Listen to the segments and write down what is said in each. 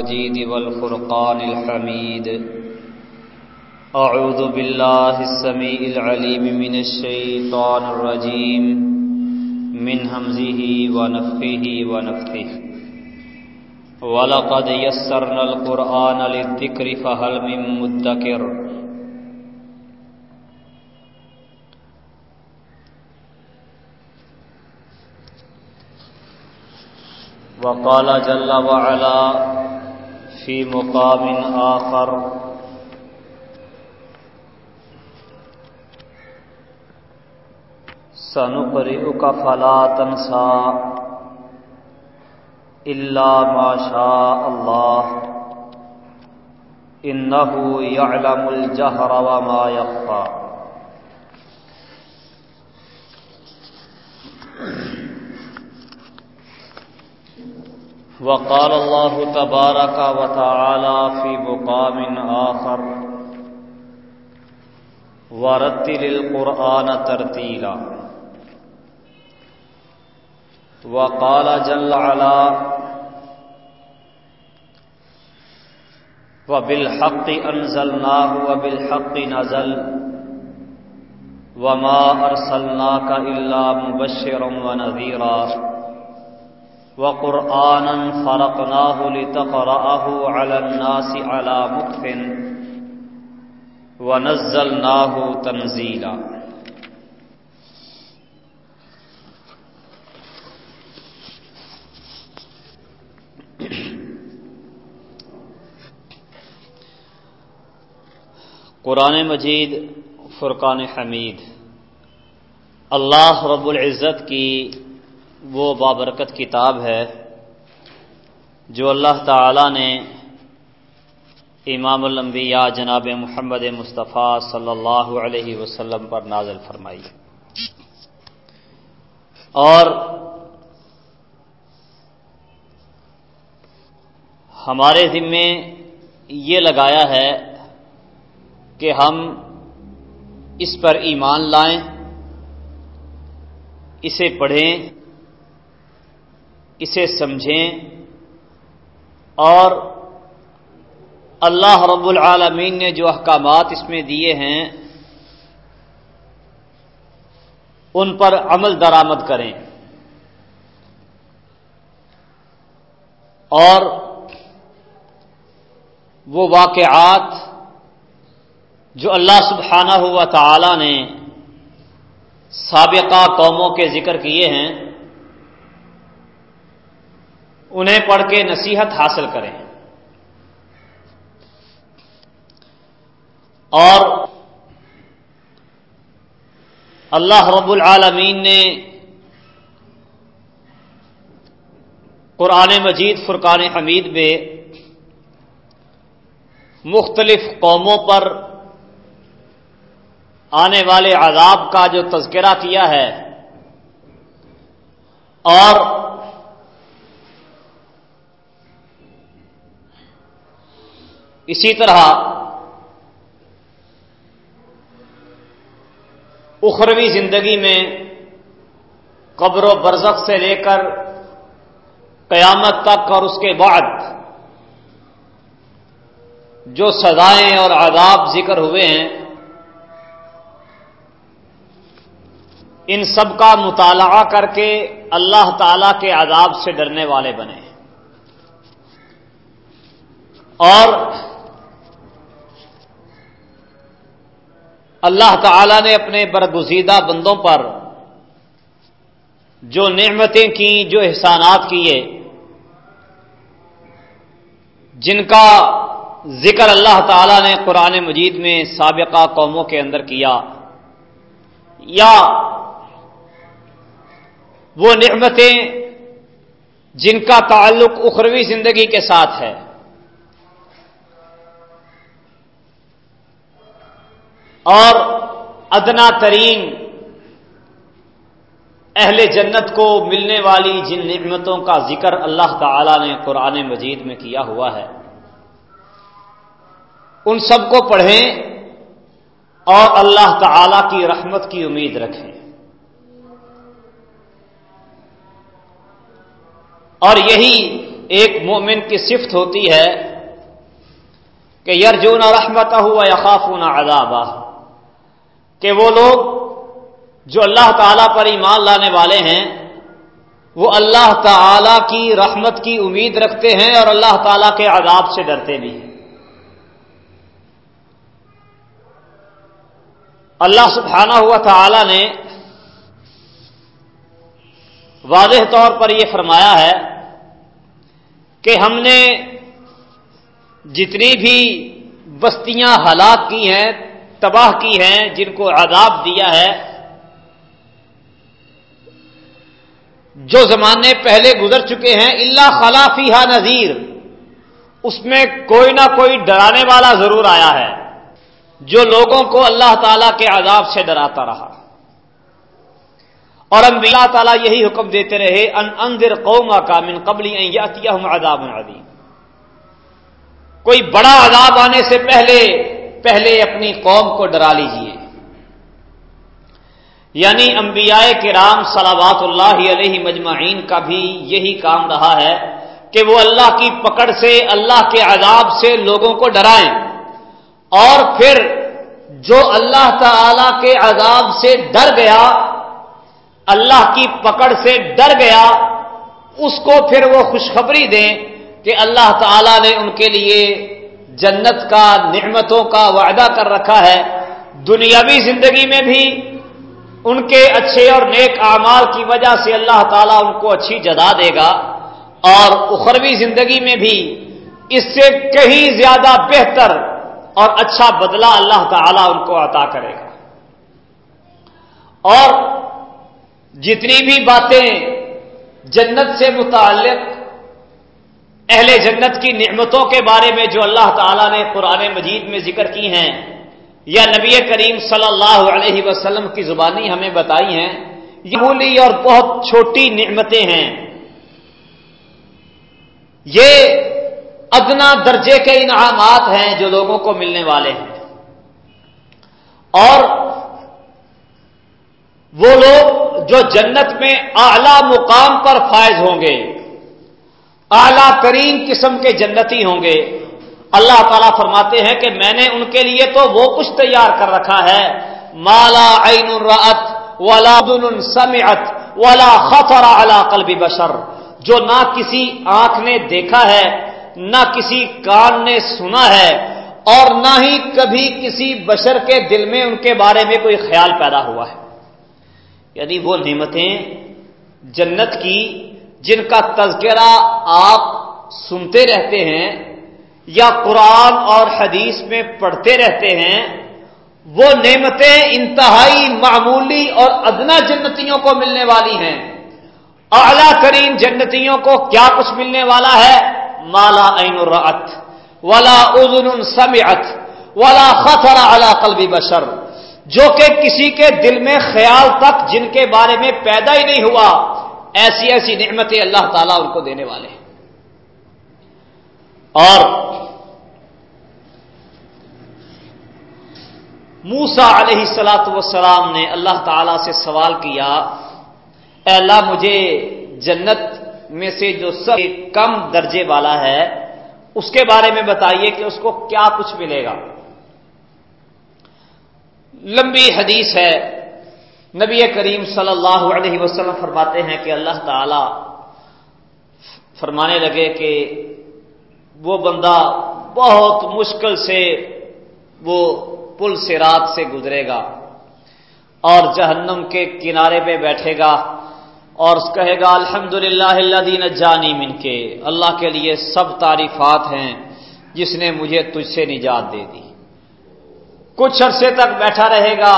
المجيد والفرقان الحميد. أعوذ بالله السميع العليم من الشيطان الرجيم. من همزه ونفخه ونفخه ولقد يسرنا القرآن للذكر فهل من مدكر. وقال جل وعلا في مقام آخر. سنقرئك فلا تنسى إلا ما شاء الله. إنه يعلم الجهر وما يخفى. وقال الله تبارك وتعالى في مقام آخر ورتل القرآن ترتيلا. وقال جل علا وبالحق أنزلناه وبالحق نزل وما أرسلناك إلا مبشرا ونذيرا. وقرآنا فرقناه لتقرأه على الناس على مكف ونزلناه تنزيلا. قرآن مجید، فرقان حمید. اللہ رب العزت کی وہ بابرکت کتاب ہے جو اللہ تعالی نے امام الانبیاء جناب محمد مصطفیٰ صلی اللہ علیہ وسلم پر نازل فرمائی اور ہمارے ذمے یہ لگایا ہے کہ ہم اس پر ایمان لائیں، اسے پڑھیں اسے سمجھیں اور اللہ رب العالمین نے جو احکامات اس میں دیے ہیں، ان پر عمل درآمد کریں۔ اور وہ واقعات جو اللہ سبحانہ ہوا تعالی نے سابقہ قوموں کے ذکر کیے ہیں انہیں پڑھ کے نصیحت حاصل کریں۔ اور اللہ رب العالمین نے قرآن مجید فرقان حمید میں مختلف قوموں پر آنے والے عذاب کا جو تذکرہ کیا ہے اور اسی طرح اخروی زندگی میں قبر و برزخ سے لے کر قیامت تک اور اس کے بعد جو سزائیں اور عذاب ذکر ہوئے ہیں، ان سب کا مطالعہ کر کے اللہ تعالی کے عذاب سے ڈرنے والے بنے۔ اور اللہ تعالی نے اپنے برگزیدہ بندوں پر جو نعمتیں کی، جو احسانات کیے، جن کا ذکر اللہ تعالی نے قرآن مجید میں سابقہ قوموں کے اندر کیا، یا وہ نعمتیں جن کا تعلق اخروی زندگی کے ساتھ ہے۔ اور ادنا ترین اہل جنت کو ملنے والی جن نعمتوں کا ذکر اللہ تعالی نے قرآن مجید میں کیا ہوا ہے، ان سب کو پڑھیں اور اللہ تعالی کی رحمت کی امید رکھیں۔ اور یہی ایک مومن کی صفت ہوتی ہے کہ یرجون رحمت ہوا یقافون عذابہ۔ کہ وہ لوگ جو اللہ تعالی پر ایمان لانے والے ہیں، وہ اللہ تعالی کی رحمت کی امید رکھتے ہیں اور اللہ تعالی کے عذاب سے ڈرتے بھی ہیں۔ اللہ سبحانہ ہوا تعالی نے واضح طور پر یہ فرمایا ہے کہ ہم نے جتنی بھی بستیاں ہلاک کی ہیں تباہ کی ہیں، جن کو عذاب دیا ہے۔ جو زمانے پہلے گزر چکے ہیں اللہ خلافی نذیر اس میں کوئی نہ کوئی ڈرانے والا ضرور آیا ہے۔ جو لوگوں کو اللہ تعالی کے عذاب سے ڈراتا رہا۔ اور اللہ تعالیٰ یہی حکم دیتے رہے، ان انذر قوما کا من قبلی عذاب عظیم۔ کوئی بڑا عذاب آنے سے پہلے پہلے اپنی قوم کو ڈرا لیجیے یعنی انبیاء کرام صلوات اللہ علیہ مجمعین کا بھی یہی کام رہا ہے کہ وہ اللہ کی پکڑ سے، اللہ کے عذاب سے لوگوں کو ڈرائیں۔ اور پھر جو اللہ تعالی کے عذاب سے ڈر گیا، اللہ کی پکڑ سے ڈر گیا، اس کو پھر وہ خوشخبری دیں کہ اللہ تعالی نے ان کے لیے جنت کا، نعمتوں کا وعدہ کر رکھا ہے۔ دنیاوی زندگی میں بھی ان کے اچھے اور نیک اعمال کی وجہ سے اللہ تعالیٰ ان کو اچھی جدا دے گا۔ اور اخروی زندگی میں بھی اس سے کہیں زیادہ بہتر اور اچھا بدلہ اللہ تعالیٰ ان کو عطا کرے گا۔ اور جتنی بھی باتیں جنت سے متعلق اہل جنت کی نعمتوں کے بارے میں جو اللہ تعالیٰ نے قرآن مجید میں ذکر کی ہیں، یا نبی کریم صلی اللہ علیہ وسلم کی زبانی ہمیں بتائی ہیں، یہ بولی اور بہت چھوٹی نعمتیں ہیں۔ یہ ادنا درجے کے انعامات ہیں جو لوگوں کو ملنے والے ہیں۔ اور وہ لوگ جو جنت میں اعلی مقام پر فائز ہوں گے۔ اعلی ترین قسم کے جنتی ہوں گے۔ اللہ تعالیٰ فرماتے ہیں کہ میں نے ان کے لیے تو وہ کچھ تیار کر رکھا ہے۔ مالا عین الرت ولا سمعت ولا خطر على قلب بشر۔ جو نہ کسی آنکھ نے دیکھا ہے، نہ کسی کان نے سنا ہے، اور نہ ہی کبھی کسی بشر کے دل میں ان کے بارے میں کوئی خیال پیدا ہوا ہے۔ یعنی وہ نعمتیں جنت کی جن کا تذکرہ آپ سنتے رہتے ہیں یا قرآن اور حدیث میں پڑھتے رہتے ہیں، وہ نعمتیں انتہائی معمولی اور ادنا جنتیوں کو ملنے والی ہیں۔ اعلی کریم جنتیوں کو کیا کچھ ملنے والا ہے؟ مالا عین الرت ولا ادن سمعت، ولا خطر اعلی قلبی بشر۔ جو کہ کسی کے دل میں خیال تک جن کے بارے میں پیدا ہی نہیں ہوا ایسی ایسی نعمتیں اللہ تعالیٰ ان کو دینے والے ہیں۔ اور موسا علیہ سلاۃ وسلام نے اللہ تعالی سے سوال کیا، اے اللہ مجھے جنت میں سے جو سب کم درجے والا ہے، اس کے بارے میں بتائیے کہ اس کو کیا کچھ ملے گا۔ لمبی حدیث ہے نبی کریم صلی اللہ علیہ وسلم فرماتے ہیں کہ اللہ تعالی فرمانے لگے کہ وہ بندہ بہت مشکل سے وہ پل سے رات سے گزرے گا اور جہنم کے کنارے پہ بیٹھے گا اور کہے گا الحمد للہ اللہ دین جانی من کے اللہ کے لیے سب تعریفات ہیں جس نے مجھے تجھ سے نجات دے دی۔ کچھ عرصے تک بیٹھا رہے گا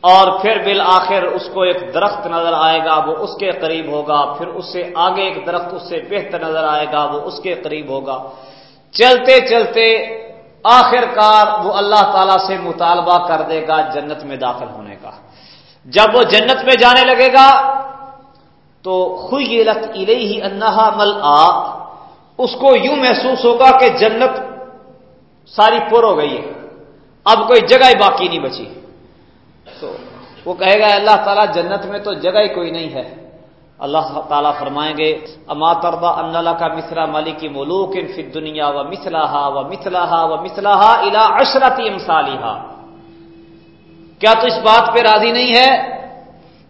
اور پھر بالآخر اس کو ایک درخت نظر آئے گا، وہ اس کے قریب ہوگا، پھر اس سے آگے ایک درخت، اس سے بہتر نظر آئے گا، وہ اس کے قریب ہوگا۔ چلتے چلتے آخر کار وہ اللہ تعالی سے مطالبہ کر دے گا جنت میں داخل ہونے کا۔ جب وہ جنت میں جانے لگے گا، تو خوئی لت ہی انہا مل آ اس کو یوں محسوس ہوگا کہ جنت ساری پر ہو گئی ہے، اب کوئی جگہ ہی باقی نہیں بچی۔ وہ کہے گا، اللہ تعالیٰ جنت میں تو جگہ ہی کوئی نہیں ہے. اللہ تعالیٰ فرمائیں گے، اما تربا اللہ کا مصرا ملک ملوک فی دنیا و مسلح و مسلح و مسلح الا اشرتی امسالحہ کیا تو اس بات پہ راضی نہیں ہے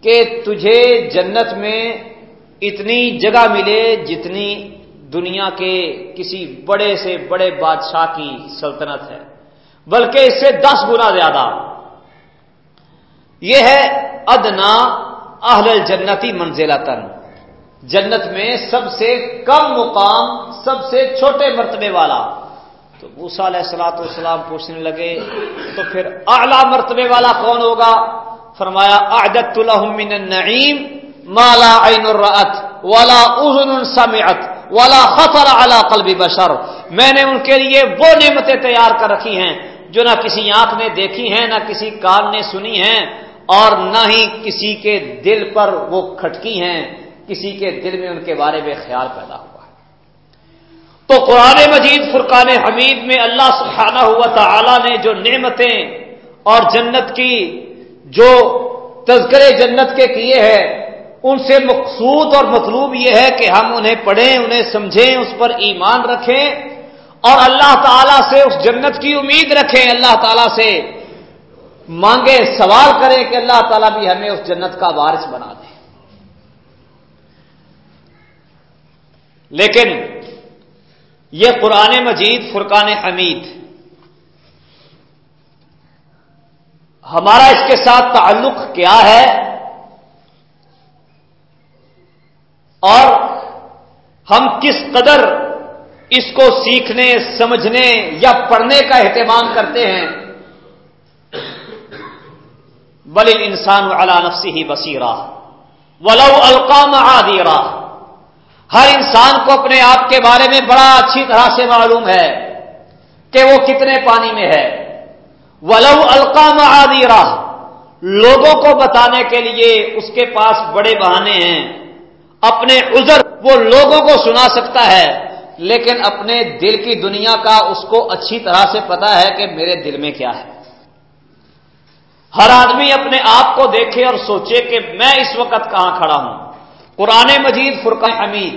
کہ تجھے جنت میں اتنی جگہ ملے جتنی دنیا کے کسی بڑے سے بڑے بادشاہ کی سلطنت ہے؟ بلکہ اس سے دس گنا زیادہ۔ یہ ہے ادنا اہل الجنتی منزلہ تن جنت میں سب سے کم مقام، سب سے چھوٹے مرتبے والا۔ تو موسا علیہ السلاۃ والسلام پوچھنے لگے، تو پھر اعلی مرتبے والا کون ہوگا؟ فرمایا اعدت من النعیم مالا عین الرأت ولا اذن سمعت ولا خطر على قلب بشر۔ میں نے ان کے لیے وہ نعمتیں تیار کر رکھی ہیں جو نہ کسی آنکھ نے دیکھی ہیں، نہ کسی کان نے سنی ہیں۔ اور نہ ہی کسی کے دل پر وہ کھٹکی ہیں، کسی کے دل میں ان کے بارے میں خیال پیدا ہوا ہے۔ تو قرآن مجید، فرقان حمید میں اللہ سبحانہ ہوا تعالی نے جو نعمتیں اور جنت کی جو تذکرے جنت کے کیے ہیں، ان سے مقصود اور مطلوب یہ ہے کہ ہم انہیں پڑھیں، انہیں سمجھیں، اس پر ایمان رکھیں اور اللہ تعالی سے اس جنت کی امید رکھیں۔ اللہ تعالی سے مانگے، سوال کرے کہ اللہ تعالیٰ بھی ہمیں اس جنت کا وارث بنا دے۔ لیکن یہ قرآن مجید، فرقان حمید، ہمارا اس کے ساتھ تعلق کیا ہے؟ اور ہم کس قدر اس کو سیکھنے، سمجھنے یا پڑھنے کا اہتمام کرتے ہیں؟ بل انسان علا نفسی ہی بصیرہ ولو القام عادیرہ ہر انسان کو اپنے آپ کے بارے میں بڑا اچھی طرح سے معلوم ہے کہ وہ کتنے پانی میں ہے۔ ولو القام عادیرہ لوگوں کو بتانے کے لیے اس کے پاس بڑے بہانے ہیں۔ اپنے عذر وہ لوگوں کو سنا سکتا ہے، لیکن اپنے دل کی دنیا کا اس کو اچھی طرح سے پتا ہے کہ میرے دل میں کیا ہے۔ ہر آدمی اپنے آپ کو دیکھے اور سوچے کہ میں اس وقت کہاں کھڑا ہوں۔ قرآن مجید فرقہ حمید۔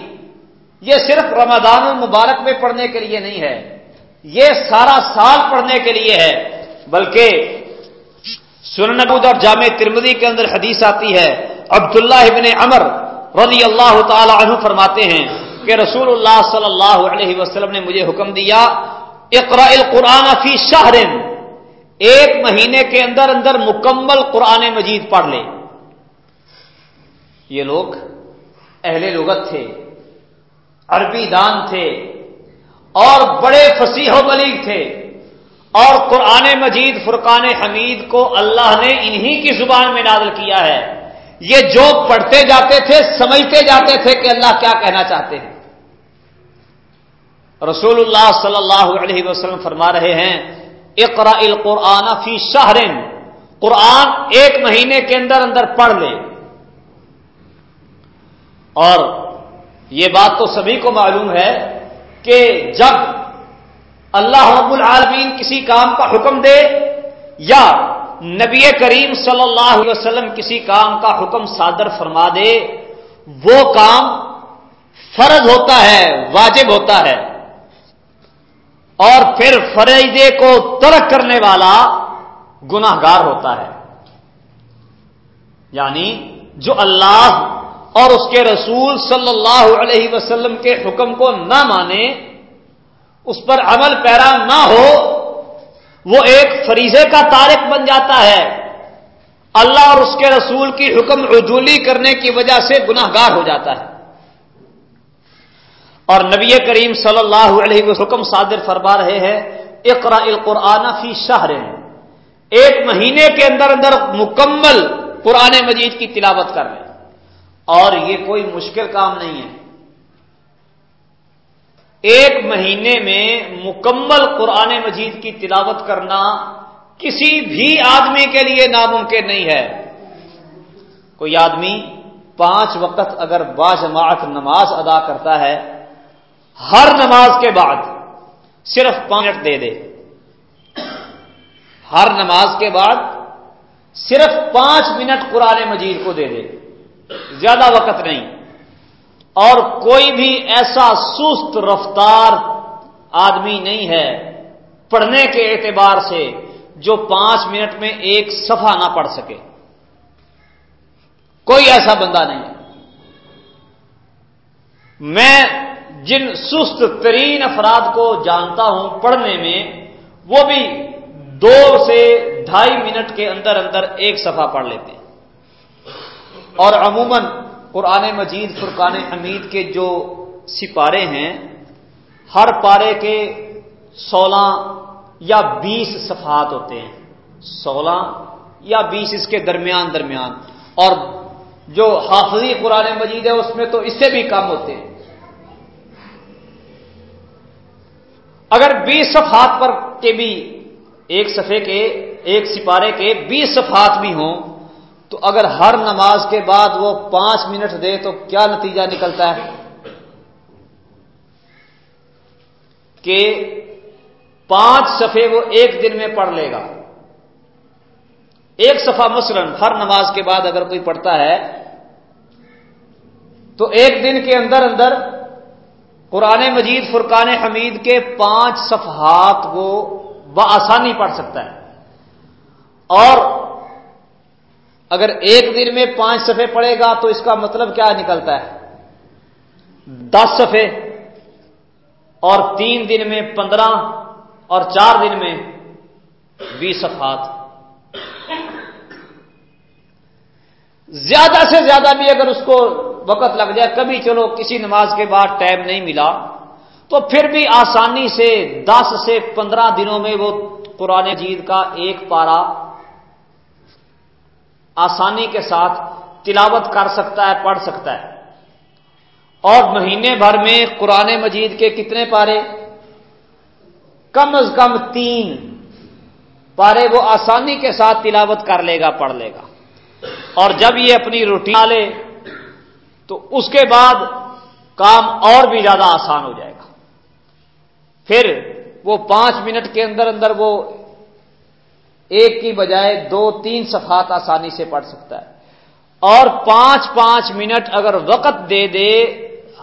یہ صرف رمضان المبارک میں پڑھنے کے لیے نہیں ہے۔ یہ سارا سال پڑھنے کے لیے ہے۔ بلکہ سننبود اور جامع ترمدی کے اندر حدیث آتی ہے۔ عبداللہ ابن امر رضی اللہ تعالی عنہ فرماتے ہیں کہ رسول اللہ صلی اللہ علیہ وسلم نے مجھے حکم دیا اقرا القرآن فی شہرن۔ ایک مہینے کے اندر اندر مکمل قرآن مجید پڑھ لے۔ یہ لوگ اہل لغت تھے، عربی دان تھے، اور بڑے فصیح و بلیغ تھے۔ اور قرآن مجید فرقان حمید کو اللہ نے انہی کی زبان میں نازل کیا ہے۔ یہ جو پڑھتے جاتے تھے، سمجھتے جاتے تھے کہ اللہ کیا کہنا چاہتے ہیں۔ رسول اللہ صلی اللہ علیہ وسلم فرما رہے ہیں اقرا القرآن فی شہرن۔ قرآن ایک مہینے کے اندر اندر پڑھ لے۔ اور یہ بات تو سبھی کو معلوم ہے کہ جب اللہ رب العالمین کسی کام کا حکم دے یا نبی کریم صلی اللہ علیہ وسلم کسی کام کا حکم صادر فرما دے، وہ کام فرض ہوتا ہے، واجب ہوتا ہے۔ اور پھر فریضے کو ترک کرنے والا گناہ گار ہوتا ہے۔ یعنی جو اللہ اور اس کے رسول صلی اللہ علیہ وسلم کے حکم کو نہ مانے، اس پر عمل پیرا نہ ہو، وہ ایک فریضے کا تارک بن جاتا ہے۔ اللہ اور اس کے رسول کی حکم عجولی کرنے کی وجہ سے گناہ گار ہو جاتا ہے۔ اور نبی کریم صلی اللہ علیہ وسلم صادر فرما رہے ہیں اقرا القرآن فی شہر۔ ایک مہینے کے اندر اندر مکمل قرآن مجید کی تلاوت کر لیں۔ اور یہ کوئی مشکل کام نہیں ہے۔ ایک مہینے میں مکمل قرآن مجید کی تلاوت کرنا کسی بھی آدمی کے لیے ناممکن نہیں ہے۔ کوئی آدمی پانچ وقت اگر باجماعت نماز ادا کرتا ہے ہر نماز کے بعد صرف پانچ منٹ دے دے۔ ہر نماز کے بعد صرف پانچ منٹ قرآن مجید کو دے دے۔ زیادہ وقت نہیں۔ اور کوئی بھی ایسا سست رفتار آدمی نہیں ہے پڑھنے کے اعتبار سے جو پانچ منٹ میں ایک صفحہ نہ پڑھ سکے۔ کوئی ایسا بندہ نہیں۔ میں جن سست ترین افراد کو جانتا ہوں پڑھنے میں، وہ بھی دو سے ڈھائی منٹ کے اندر اندر ایک صفحہ پڑھ لیتے ہیں۔ اور عموماً قرآن مجید، فرقان حمید کے جو سپارے ہیں، ہر پارے کے سولہ یا بیس صفحات ہوتے ہیں۔ سولہ یا بیس اس کے درمیان درمیان۔ اور جو حافظی قرآن مجید ہے، اس میں تو اس سے بھی کم ہوتے ہیں اگر بیس صفحات پر کے بھی ایک صفحے کے، ایک سپارے کے بیس صفحات بھی ہوں، تو اگر ہر نماز کے بعد وہ پانچ منٹ دے تو کیا نتیجہ نکلتا ہے؟ کہ پانچ صفحے وہ ایک دن میں پڑھ لے گا۔ ایک صفحہ مثلا ہر نماز کے بعد اگر کوئی پڑھتا ہے، تو ایک دن کے اندر اندر قرآن مجید فرقان حمید کے پانچ صفحات وہ بآسانی پڑھ سکتا ہے۔ اور اگر ایک دن میں پانچ صفحے پڑے گا تو اس کا مطلب کیا نکلتا ہے؟ دس صفحے اور تین دن میں پندرہ اور چار دن میں بیس صفحات۔ زیادہ سے زیادہ بھی اگر اس کو وقت لگ جائے، کبھی چلو کسی نماز کے بعد ٹائم نہیں ملا، تو پھر بھی آسانی سے دس سے پندرہ دنوں میں وہ قرآن جید کا ایک پارا آسانی کے ساتھ تلاوت کر سکتا ہے، پڑھ سکتا ہے۔ اور مہینے بھر میں قرآن مجید کے کتنے پارے؟ کم از کم تین پارے وہ آسانی کے ساتھ تلاوت کر لے گا، پڑھ لے گا۔ اور جب یہ اپنی روٹین لے تو اس کے بعد کام اور بھی زیادہ آسان ہو جائے گا۔ پھر وہ پانچ منٹ کے اندر اندر وہ ایک کی بجائے دو، تین صفحات آسانی سے پڑھ سکتا ہے۔ اور پانچ پانچ منٹ اگر وقت دے دے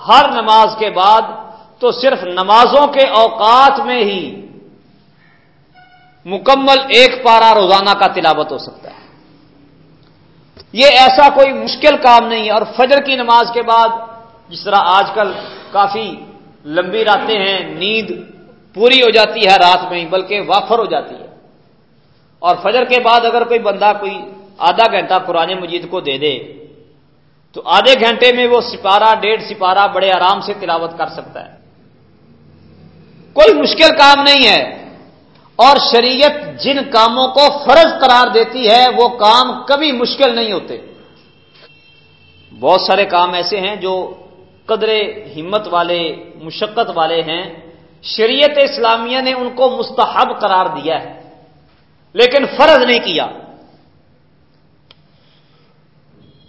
ہر نماز کے بعد، تو صرف نمازوں کے اوقات میں ہی مکمل ایک پارا روزانہ کا تلاوت ہو سکتا ہے۔ یہ ایسا کوئی مشکل کام نہیں ہے۔ اور فجر کی نماز کے بعد جس طرح آج کل کافی لمبی راتیں ہیں، نیند پوری ہو جاتی ہے رات میں ہی، بلکہ وافر ہو جاتی ہے۔ اور فجر کے بعد اگر کوئی بندہ کوئی آدھا گھنٹہ پرانے مجید کو دے دے، تو آدھے گھنٹے میں وہ سپارہ، ڈیڑھ سپارہ بڑے آرام سے تلاوت کر سکتا ہے۔ کوئی مشکل کام نہیں ہے۔ اور شریعت جن کاموں کو فرض قرار دیتی ہے، وہ کام کبھی مشکل نہیں ہوتے۔ بہت سارے کام ایسے ہیں جو قدر ہمت والے، مشقت والے ہیں۔ شریعت اسلامیہ نے ان کو مستحب قرار دیا ہے، لیکن فرض نہیں کیا۔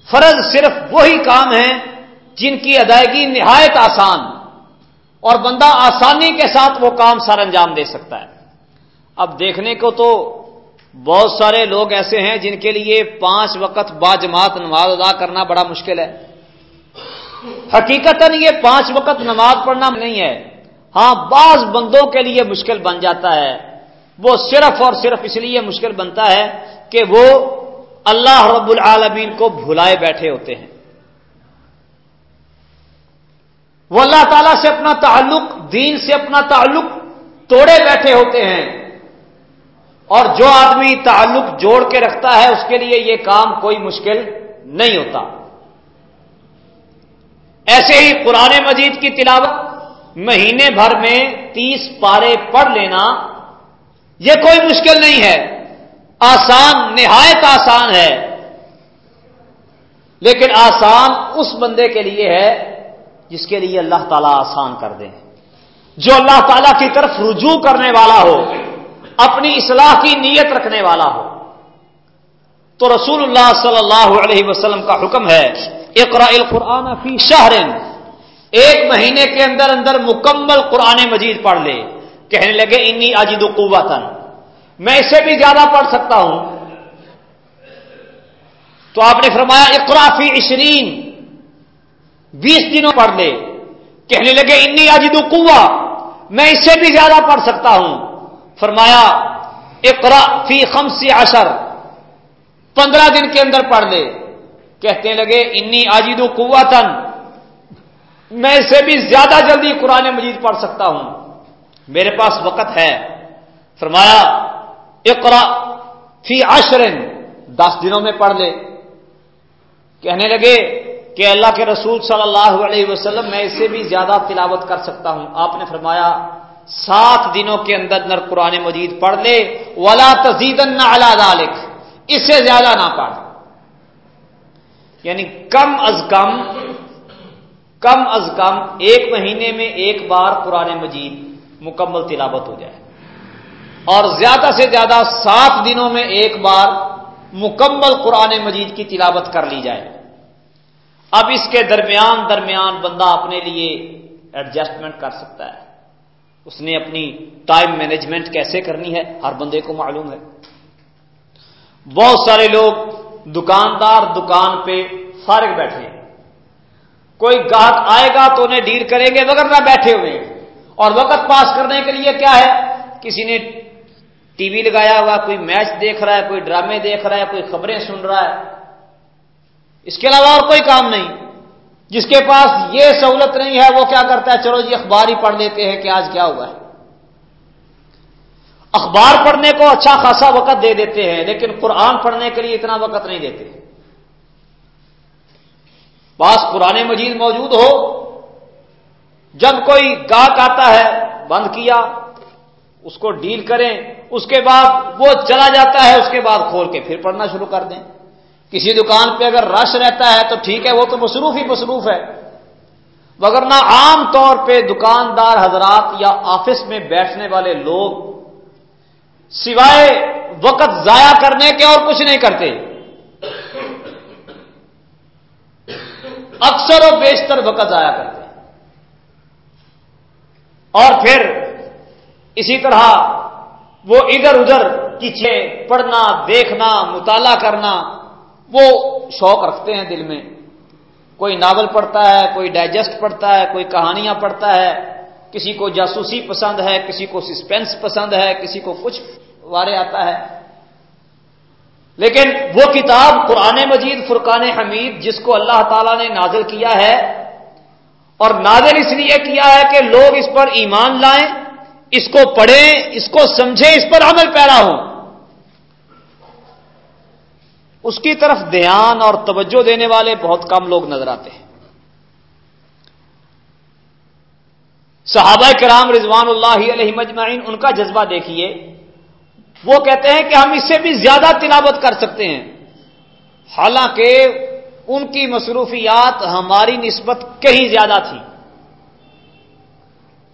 فرض صرف وہی کام ہے جن کی ادائیگی نہایت آسان، اور بندہ آسانی کے ساتھ وہ کام سر انجام دے سکتا ہے۔ اب دیکھنے کو تو بہت سارے لوگ ایسے ہیں جن کے لیے پانچ وقت با جماعت نماز ادا کرنا بڑا مشکل ہے۔ حقیقت یہ پانچ وقت نماز پڑھنا نہیں ہے۔ ہاں بعض بندوں کے لیے مشکل بن جاتا ہے۔ وہ صرف اور صرف اس لیے مشکل بنتا ہے کہ وہ اللہ رب العالمین کو بھلائے بیٹھے ہوتے ہیں۔ وہ اللہ تعالی سے اپنا تعلق، دین سے اپنا تعلق توڑے بیٹھے ہوتے ہیں۔ اور جو آدمی تعلق جوڑ کے رکھتا ہے اس کے لیے یہ کام کوئی مشکل نہیں ہوتا۔ ایسے ہی قرآن مجید کی تلاوت مہینے بھر میں تیس پارے پڑھ لینا یہ کوئی مشکل نہیں ہے۔ آسان، نہایت آسان ہے۔ لیکن آسان اس بندے کے لیے ہے جس کے لیے اللہ تعالیٰ آسان کر دے جو اللہ تعالیٰ کی طرف رجوع کرنے والا ہو۔ اپنی اصلاح کی نیت رکھنے والا ہو۔ تو رسول اللہ صلی اللہ علیہ وسلم کا حکم ہے اقرا القرآن فی شہر ایک مہینے کے اندر اندر مکمل قرآن مجید پڑھ لے۔ کہنے لگے، انی اجد قوتن میں اسے بھی زیادہ پڑھ سکتا ہوں۔ تو آپ نے فرمایا اقرافی عشرین بیس دنوں پڑھ لے۔ کہنے لگے، انی اجدو قوا میں اس سے بھی زیادہ پڑھ سکتا ہوں۔ فرمایا اقرا فی خمسی عشر، پندرہ دن کے اندر پڑھ لے۔ کہتے لگے، انی آجید قوا تن میں اسے بھی زیادہ جلدی قرآن مجید پڑھ سکتا ہوں۔ میرے پاس وقت ہے۔ فرمایا اقرا فی عشرن، دس دنوں میں پڑھ لے۔ کہنے لگے کہ اللہ کے رسول صلی اللہ علیہ وسلم، میں اسے بھی زیادہ تلاوت کر سکتا ہوں۔ آپ نے فرمایا سات دنوں کے اندر نر قرآن مجید پڑھ لے، ولا تزید نہ ذالک اس سے زیادہ نہ پڑھ۔ یعنی کم از کم کم از کم ایک مہینے میں ایک بار قرآن مجید مکمل تلاوت ہو جائے۔ اور زیادہ سے زیادہ سات دنوں میں ایک بار مکمل قرآن مجید کی تلاوت کر لی جائے۔ اب اس کے درمیان درمیان بندہ اپنے لیے ایڈجسٹمنٹ کر سکتا ہے۔ اس نے اپنی ٹائم مینجمنٹ کیسے کرنی ہے؟ ہر بندے کو معلوم ہے۔ بہت سارے لوگ دکاندار دکان پہ فارغ بیٹھے ہیں۔ کوئی گاہک آئے گا تو انہیں ڈیل کریں گے مگر نہ بیٹھے ہوئے۔ اور وقت پاس کرنے کے لیے کیا ہے؟ کسی نے ٹی وی لگایا ہوا، کوئی میچ دیکھ رہا ہے، کوئی ڈرامے دیکھ رہا ہے، کوئی خبریں سن رہا ہے۔ اس کے علاوہ اور کوئی کام نہیں۔ جس کے پاس یہ سہولت نہیں ہے، وہ کیا کرتا ہے؟ چلو جی اخبار ہی پڑھ لیتے ہیں کہ آج کیا ہوا ہے۔ اخبار پڑھنے کو اچھا خاصا وقت دے دیتے ہیں، لیکن قرآن پڑھنے کے لیے اتنا وقت نہیں دیتے۔ پاس قرآن مجید موجود ہو، جب کوئی گاہک آتا ہے، بند کیا، اس کو ڈیل کریں، اس کے بعد وہ چلا جاتا ہے، اس کے بعد کھول کے پھر پڑھنا شروع کر دیں۔ کسی دکان پہ اگر رش رہتا ہے تو ٹھیک ہے، وہ تو مصروف ہی مصروف ہے۔ مگر عام طور پہ دکاندار حضرات یا آفس میں بیٹھنے والے لوگ سوائے وقت ضائع کرنے کے اور کچھ نہیں کرتے۔ اکثر و بیشتر وقت ضائع کرتے۔ اور پھر اسی طرح وہ ادھر ادھر کچھ پڑھنا، دیکھنا، مطالعہ کرنا وہ شوق رکھتے ہیں دل میں۔ کوئی ناول پڑھتا ہے، کوئی ڈائجسٹ پڑھتا ہے، کوئی کہانیاں پڑھتا ہے۔ کسی کو جاسوسی پسند ہے، کسی کو سسپینس پسند ہے، کسی کو کچھ وارے آتا ہے۔ لیکن وہ کتاب قرآن مجید، فرقان حمید، جس کو اللہ تعالی نے نازل کیا ہے، اور نازل اس لیے کیا ہے کہ لوگ اس پر ایمان لائیں، اس کو پڑھیں، اس کو سمجھیں، اس پر عمل پیرا ہوں۔ اس کی طرف دھیان اور توجہ دینے والے بہت کم لوگ نظر آتے ہیں۔ صحابہ کرام رضوان اللہ علیہ مجمعین، ان کا جذبہ دیکھیے۔ وہ کہتے ہیں کہ ہم اس سے بھی زیادہ تلاوت کر سکتے ہیں۔ حالانکہ ان کی مصروفیات ہماری نسبت کہیں زیادہ تھی۔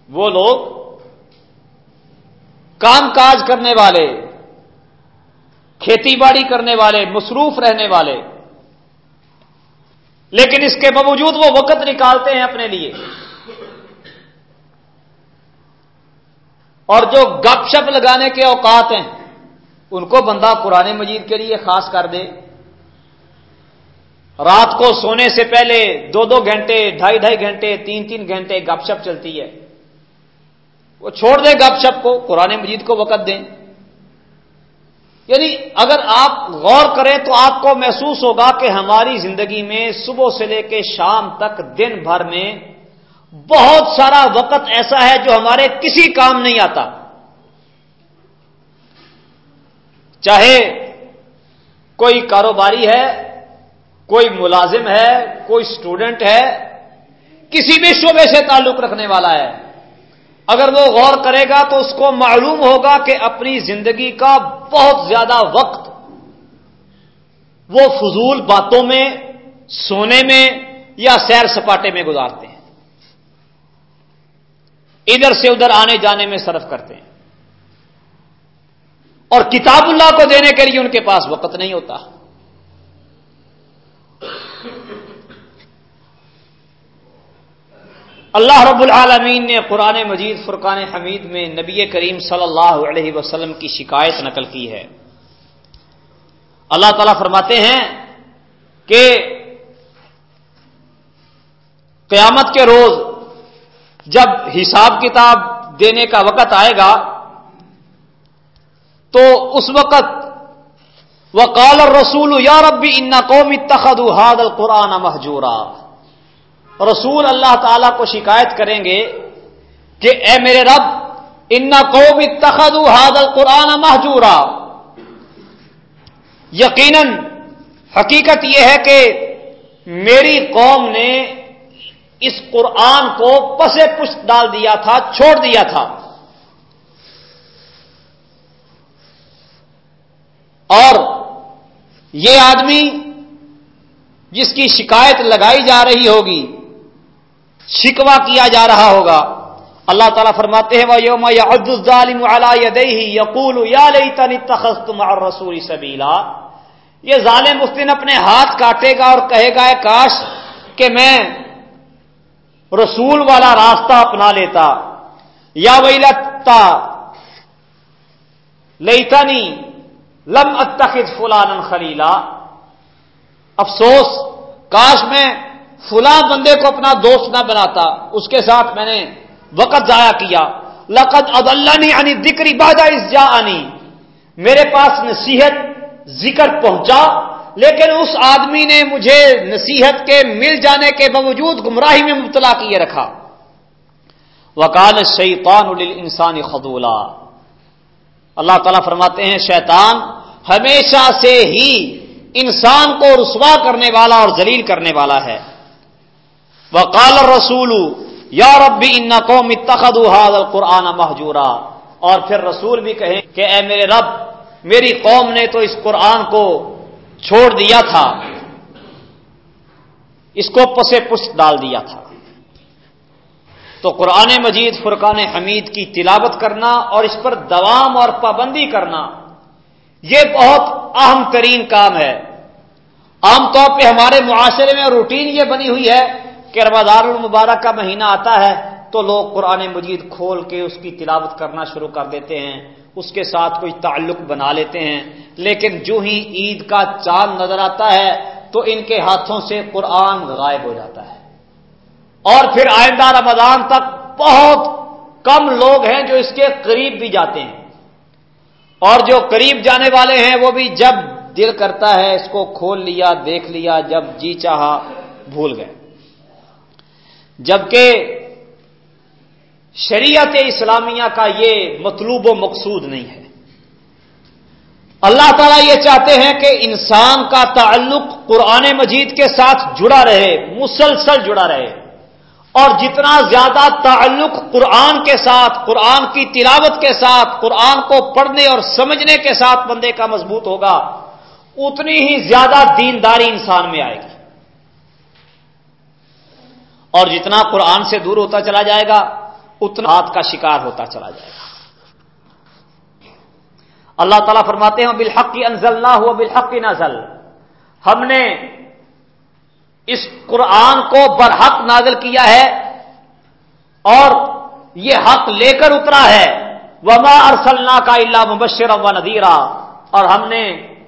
وہ لوگ کام کاج کرنے والے کھیتی باڑی کرنے والے، مصروف رہنے والے۔ لیکن اس کے باوجود وہ وقت نکالتے ہیں اپنے لیے۔ اور جو گپ شپ لگانے کے اوقات ہیں، ان کو بندہ قرآن مجید کے لیے خاص کر دے۔ رات کو سونے سے پہلے دو دو گھنٹے، ڈھائی ڈھائی گھنٹے، تین تین گھنٹے گپ شپ چلتی ہے۔ وہ چھوڑ دے گپ شپ کو، قرآن مجید کو وقت دیں۔ یعنی اگر آپ غور کریں تو آپ کو محسوس ہوگا کہ ہماری زندگی میں صبح سے لے کے شام تک دن بھر میں بہت سارا وقت ایسا ہے جو ہمارے کسی کام نہیں آتا۔ چاہے کوئی کاروباری ہے، کوئی ملازم ہے، کوئی اسٹوڈنٹ ہے، کسی بھی شعبے سے تعلق رکھنے والا ہے۔ اگر وہ غور کرے گا تو اس کو معلوم ہوگا کہ اپنی زندگی کا بہت زیادہ وقت وہ فضول باتوں میں، سونے میں یا سیر سپاٹے میں گزارتے ہیں۔ ادھر سے ادھر آنے جانے میں صرف کرتے ہیں۔ اور کتاب اللہ کو دینے کے لیے ان کے پاس وقت نہیں ہوتا۔ اللہ رب العالمین نے قرآن مجید فرقان حمید میں نبی کریم صلی اللہ علیہ وسلم کی شکایت نقل کی ہے۔ اللہ تعالیٰ فرماتے ہیں کہ قیامت کے روز جب حساب کتاب دینے کا وقت آئے گا، تو اس وقت وقال الرسول، یا ربی، ان قوم اتخذوا هذا القرآن محجورا رسول اللہ تعالی کو شکایت کریں گے کہ اے میرے رب، ان قوم اتخذوا هذا القرآن محجورا یقیناً حقیقت یہ ہے کہ میری قوم نے اس قرآن کو پسے پشت ڈال دیا تھا، چھوڑ دیا تھا۔ اور یہ آدمی جس کی شکایت لگائی جا رہی ہوگی شکوا کیا جا رہا ہوگا۔ اللہ تعالیٰ فرماتے ہیں وہ یوم ظالم یقول یا تم رسول سبیلا یہ ظالم اس دن اپنے ہاتھ کاٹے گا اور کہے گا کاش کہ میں رسول والا راستہ اپنا لیتا۔ یا وہی لتا لیتنی لم اتخذ فلان خلیلا افسوس، کاش میں فلاں بندے کو اپنا دوست نہ بناتا، اس کے ساتھ میں نے وقت ضائع کیا۔ لقد اب اللہ نے ذکری بادہ اس جا میرے پاس نصیحت، ذکر پہنچا، لیکن اس آدمی نے مجھے نصیحت کے مل جانے کے باوجود گمراہی میں مبتلا کیے رکھا۔ وکال شیطان انسانی خدولہ اللہ تعالیٰ فرماتے ہیں، شیطان ہمیشہ سے ہی انسان کو رسوا کرنے والا اور ذلیل کرنے والا ہے۔ وقال رسول یا ربی ان قوم حاض القرآن محجورا اور پھر رسول بھی کہیں کہ اے میرے رب، میری قوم نے تو اس قرآن کو چھوڑ دیا تھا۔ اس کو پسے پس ڈال دیا تھا۔ تو قرآن مجید، فرقان حمید کی تلاوت کرنا اور اس پر دوام اور پابندی کرنا، یہ بہت اہم ترین کام ہے۔ عام طور پہ ہمارے معاشرے میں روٹین یہ بنی ہوئی ہے کہ رمضان المبارک کا مہینہ آتا ہے تو لوگ قرآن مجید کھول کے اس کی تلاوت کرنا شروع کر دیتے ہیں، اس کے ساتھ کوئی تعلق بنا لیتے ہیں۔ لیکن جو ہی عید کا چاند نظر آتا ہے تو ان کے ہاتھوں سے قرآن غائب ہو جاتا ہے۔ اور پھر آئندہ رمضان تک بہت کم لوگ ہیں جو اس کے قریب بھی جاتے ہیں۔ اور جو قریب جانے والے ہیں وہ بھی جب دل کرتا ہے اس کو کھول لیا، دیکھ لیا، جب جی چاہا، بھول گئے۔ جبکہ شریعت اسلامیہ کا یہ مطلوب و مقصود نہیں ہے۔ اللہ تعالیٰ یہ چاہتے ہیں کہ انسان کا تعلق قرآن مجید کے ساتھ جڑا رہے، مسلسل جڑا رہے۔ اور جتنا زیادہ تعلق قرآن کے ساتھ، قرآن کی تلاوت کے ساتھ، قرآن کو پڑھنے اور سمجھنے کے ساتھ بندے کا مضبوط ہوگا، اتنی ہی زیادہ دینداری انسان میں آئے گی۔ اور جتنا قرآن سے دور ہوتا چلا جائے گا، اتنا ہاتھ کا شکار ہوتا چلا جائے گا۔ اللہ تعالیٰ فرماتے ہیں بالحق کی انزل نہ ہوا بالحق کی نزل ہم نے اس قرآن کو برحق نازل کیا ہے اور یہ حق لے کر اترا ہے۔ وما ارسلنا کا اللہ مبشر و ندیرا اور ہم نے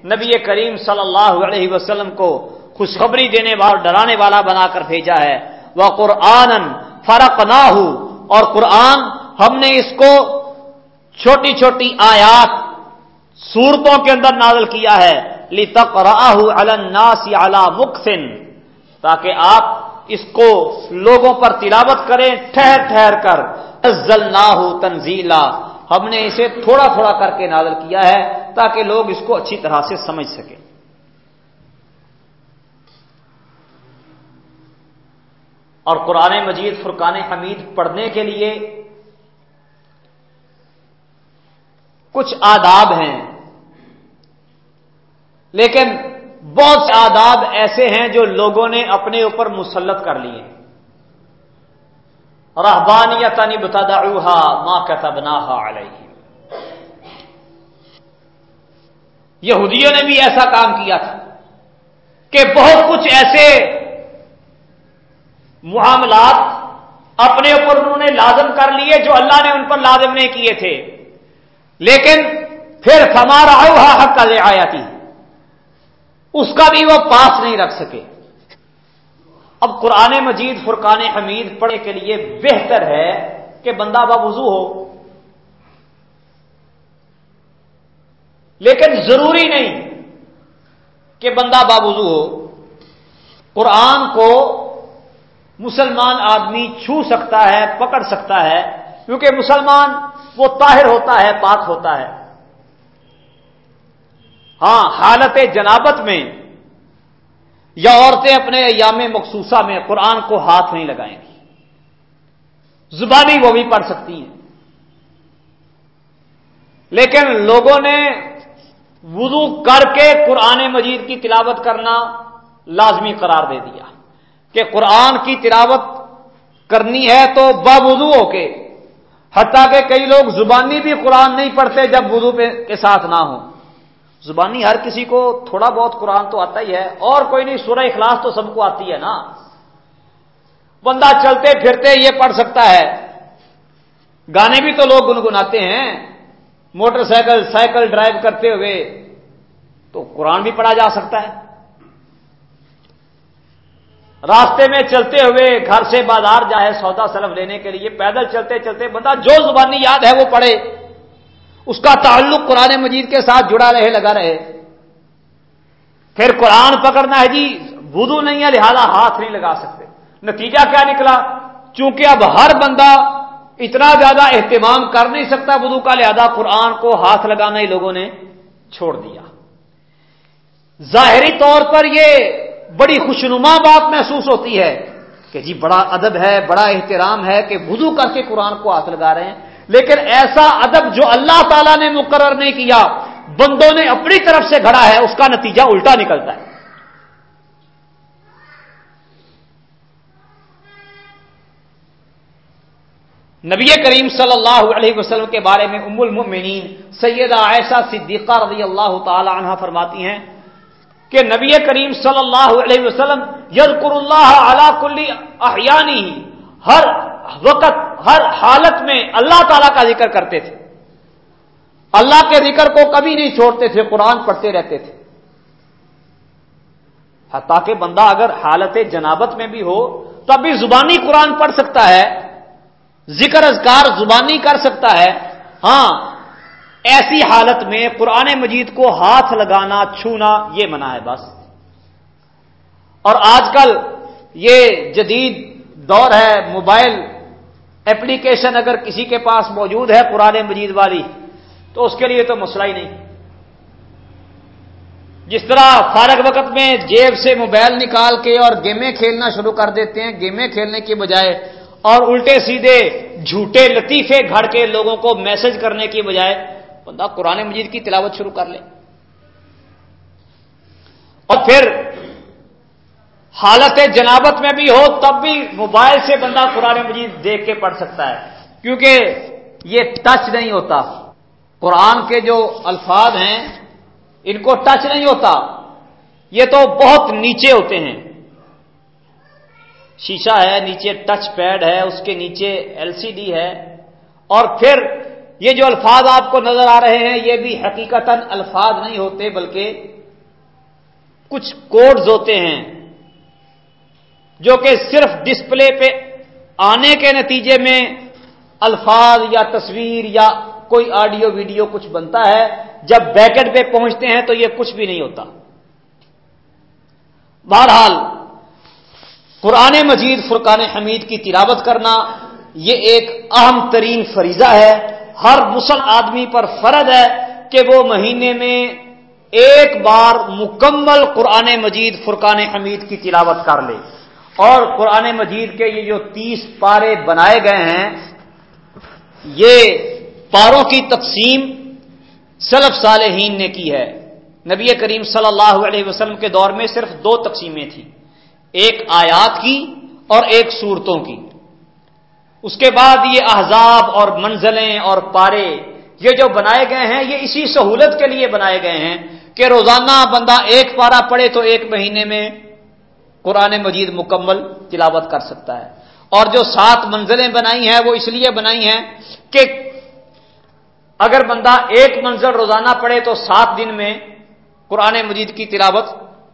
نبی کریم صلی اللہ علیہ وسلم کو خوشخبری دینے والا، ڈرانے والا بنا کر بھیجا ہے۔ وہ قرآن فرق نہ ہو اور قرآن ہم نے اس کو چھوٹی چھوٹی آیات صورتوں کے اندر نازل کیا ہے۔ لی تک راہ الناس اعلی تاکہ آپ اس کو لوگوں پر تلاوت کریں، ٹھہر ٹھہر کر۔ ازل نہ ہو تنزیلا ہم نے اسے تھوڑا تھوڑا کر کے نازل کیا ہے تاکہ لوگ اس کو اچھی طرح سے سمجھ سکیں۔ اور قرآن مجید فرقان حمید پڑھنے کے لیے کچھ آداب ہیں۔ لیکن بہت سے آداب ایسے ہیں جو لوگوں نے اپنے اوپر مسلط کر لیے۔ رحبانیت بتا ماں کتبنا علیہ یہودیوں نے بھی ایسا کام کیا تھا کہ بہت کچھ ایسے معاملات اپنے اوپر انہوں نے لازم کر لیے جو اللہ نے ان پر لازم نہیں کیے تھے۔ لیکن پھر ہمارا حق کا لے آیا تھی اس کا بھی وہ پاس نہیں رکھ سکے۔ اب قرآن مجید، فرقان حمید پڑھنے کے لیے بہتر ہے کہ بندہ بابوزو ہو۔ لیکن ضروری نہیں کہ بندہ بابوزو ہو۔ قرآن کو مسلمان آدمی چھو سکتا ہے، پکڑ سکتا ہے، کیونکہ مسلمان وہ طاہر ہوتا ہے، پاک ہوتا ہے۔ ہاں حالت جنابت میں یا عورتیں اپنے ایام مخصوصہ میں قرآن کو ہاتھ نہیں لگائیں گی۔ زبانی وہ بھی پڑھ سکتی ہیں۔ لیکن لوگوں نے وضو کر کے قرآن مجید کی تلاوت کرنا لازمی قرار دے دیا۔ کہ قرآن کی تلاوت کرنی ہے تو باوضو ہو کے، حتیٰ کہ کئی لوگ زبانی بھی قرآن نہیں پڑھتے جب وضو کے ساتھ نہ ہوں۔ زبانی ہر کسی کو تھوڑا بہت قرآن تو آتا ہی ہے، اور کوئی نہیں، سورہ اخلاص تو سب کو آتی ہے نا۔ بندہ چلتے پھرتے یہ پڑھ سکتا ہے۔ گانے بھی تو لوگ گنگناتے ہیں، موٹر سائیکل سائیکل ڈرائیو کرتے ہوئے تو قرآن بھی پڑھا جا سکتا ہے۔ راستے میں چلتے ہوئے گھر سے بازار جائے سودا سلف لینے کے لیے، پیدل چلتے چلتے بندہ جو زبانی یاد ہے وہ پڑھے۔ اس کا تعلق قرآن مجید کے ساتھ جڑا رہے، لگا رہے۔ پھر قرآن پکڑنا ہے جی بدو نہیں ہے، لہذا ہاتھ نہیں لگا سکتے۔ نتیجہ کیا نکلا؟ چونکہ اب ہر بندہ اتنا زیادہ اہتمام کر نہیں سکتا بدو کا، لہذا قرآن کو ہاتھ لگانا ہی لوگوں نے چھوڑ دیا۔ ظاہری طور پر یہ بڑی خوشنما بات محسوس ہوتی ہے کہ جی بڑا ادب ہے، بڑا احترام ہے کہ بدو کر کے قرآن کو ہاتھ لگا رہے ہیں۔ لیکن ایسا ادب جو اللہ تعالیٰ نے مقرر نہیں کیا، بندوں نے اپنی طرف سے گھڑا ہے، اس کا نتیجہ الٹا نکلتا ہے۔ نبی کریم صلی اللہ علیہ وسلم کے بارے میں ام المؤمنین سیدہ عائشہ صدیقہ رضی اللہ تعالی عنہ فرماتی ہیں کہ نبی کریم صلی اللہ علیہ وسلم یذکر اللہ علی کل احیانی ہر وقت، ہر حالت میں اللہ تعالی کا ذکر کرتے تھے۔ اللہ کے ذکر کو کبھی نہیں چھوڑتے تھے، قرآن پڑھتے رہتے تھے۔ تاکہ بندہ اگر حالت جنابت میں بھی ہو، تو ابھی زبانی قرآن پڑھ سکتا ہے، ذکر اذکار زبانی کر سکتا ہے۔ ہاں ایسی حالت میں قرآن مجید کو ہاتھ لگانا، چھونا، یہ منع ہے بس۔ اور آج کل یہ جدید دور ہے، موبائل اپلیکیشن اگر کسی کے پاس موجود ہے قرآن مجید والی، تو اس کے لیے تو مسئلہ ہی نہیں۔ جس طرح فارغ وقت میں جیب سے موبائل نکال کے اور گیمیں کھیلنا شروع کر دیتے ہیں، گیمیں کھیلنے کی بجائے، اور الٹے سیدھے جھوٹے لطیفے گھڑ کے لوگوں کو میسج کرنے کی بجائے بندہ قرآن مجید کی تلاوت شروع کر لے۔ اور پھر حالت جنابت میں بھی ہو تب بھی موبائل سے بندہ قرآن مجید دیکھ کے پڑھ سکتا ہے۔ کیونکہ یہ ٹچ نہیں ہوتا۔ قرآن کے جو الفاظ ہیں، ان کو ٹچ نہیں ہوتا۔ یہ تو بہت نیچے ہوتے ہیں۔ شیشہ ہے، نیچے ٹچ پیڈ ہے، اس کے نیچے ایل سی ڈی ہے۔ اور پھر یہ جو الفاظ آپ کو نظر آ رہے ہیں، یہ بھی حقیقت الفاظ نہیں ہوتے، بلکہ کچھ کوڈز ہوتے ہیں جو کہ صرف ڈسپلے پہ آنے کے نتیجے میں الفاظ یا تصویر یا کوئی آڈیو ویڈیو کچھ بنتا ہے۔ جب بیکٹ پہ پہنچتے ہیں تو یہ کچھ بھی نہیں ہوتا۔ بہرحال، قرآن مجید فرقان حمید کی تلاوت کرنا یہ ایک اہم ترین فریضہ ہے۔ ہر مسلم آدمی پر فرد ہے کہ وہ مہینے میں ایک بار مکمل قرآن مجید فرقان حمید کی تلاوت کر لے۔ اور قرآن مجید کے یہ جو تیس پارے بنائے گئے ہیں، یہ پاروں کی تقسیم سلف صالحین نے کی ہے۔ نبی کریم صلی اللہ علیہ وسلم کے دور میں صرف دو تقسیمیں تھیں، ایک آیات کی اور ایک صورتوں کی۔ اس کے بعد یہ احزاب اور منزلیں اور پارے، یہ جو بنائے گئے ہیں، یہ اسی سہولت کے لیے بنائے گئے ہیں کہ روزانہ بندہ ایک پارا پڑے تو ایک مہینے میں قرآن مجید مکمل تلاوت کر سکتا ہے۔ اور جو سات منزلیں بنائی ہیں، وہ اس لیے بنائی ہیں کہ اگر بندہ ایک منزل روزانہ پڑے تو سات دن میں قرآن مجید کی تلاوت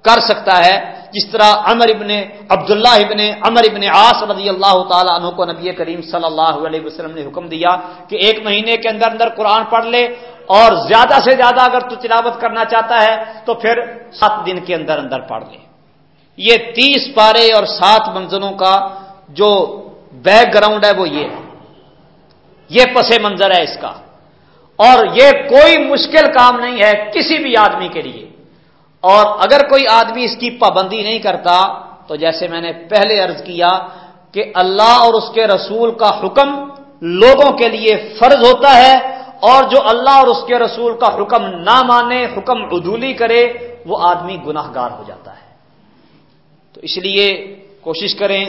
کر سکتا ہے۔ جس طرح عمر ابن عبداللہ ابن عمر ابن عاص رضی اللہ تعالیٰ عنہ کو نبی کریم صلی اللہ علیہ وسلم نے حکم دیا کہ ایک مہینے کے اندر اندر قرآن پڑھ لے اور زیادہ سے زیادہ اگر تو تلاوت کرنا چاہتا ہے تو پھر سات دن کے اندر اندر پڑھ لے۔ یہ تیس پارے اور سات منزلوں کا جو بیک گراؤنڈ ہے وہ یہ ہے۔ یہ پس منظر ہے اس کا۔ اور یہ کوئی مشکل کام نہیں ہے کسی بھی آدمی کے لیے۔ اور اگر کوئی آدمی اس کی پابندی نہیں کرتا، تو جیسے میں نے پہلے عرض کیا کہ اللہ اور اس کے رسول کا حکم لوگوں کے لیے فرض ہوتا ہے، اور جو اللہ اور اس کے رسول کا حکم نہ مانے، حکم عدولی کرے، وہ آدمی گناہ گار ہو جاتا ہے۔ تو اس لیے کوشش کریں،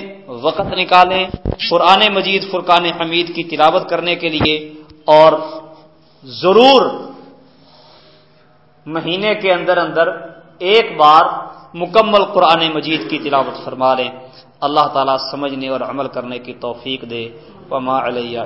وقت نکالیں، قرآن مجید، فرقان حمید کی تلاوت کرنے کے لیے، اور ضرور مہینے کے اندر اندر ایک بار مکمل قرآن مجید کی تلاوت فرما لیں۔ اللہ تعالیٰ سمجھنے اور عمل کرنے کی توفیق دے۔ وما علیہ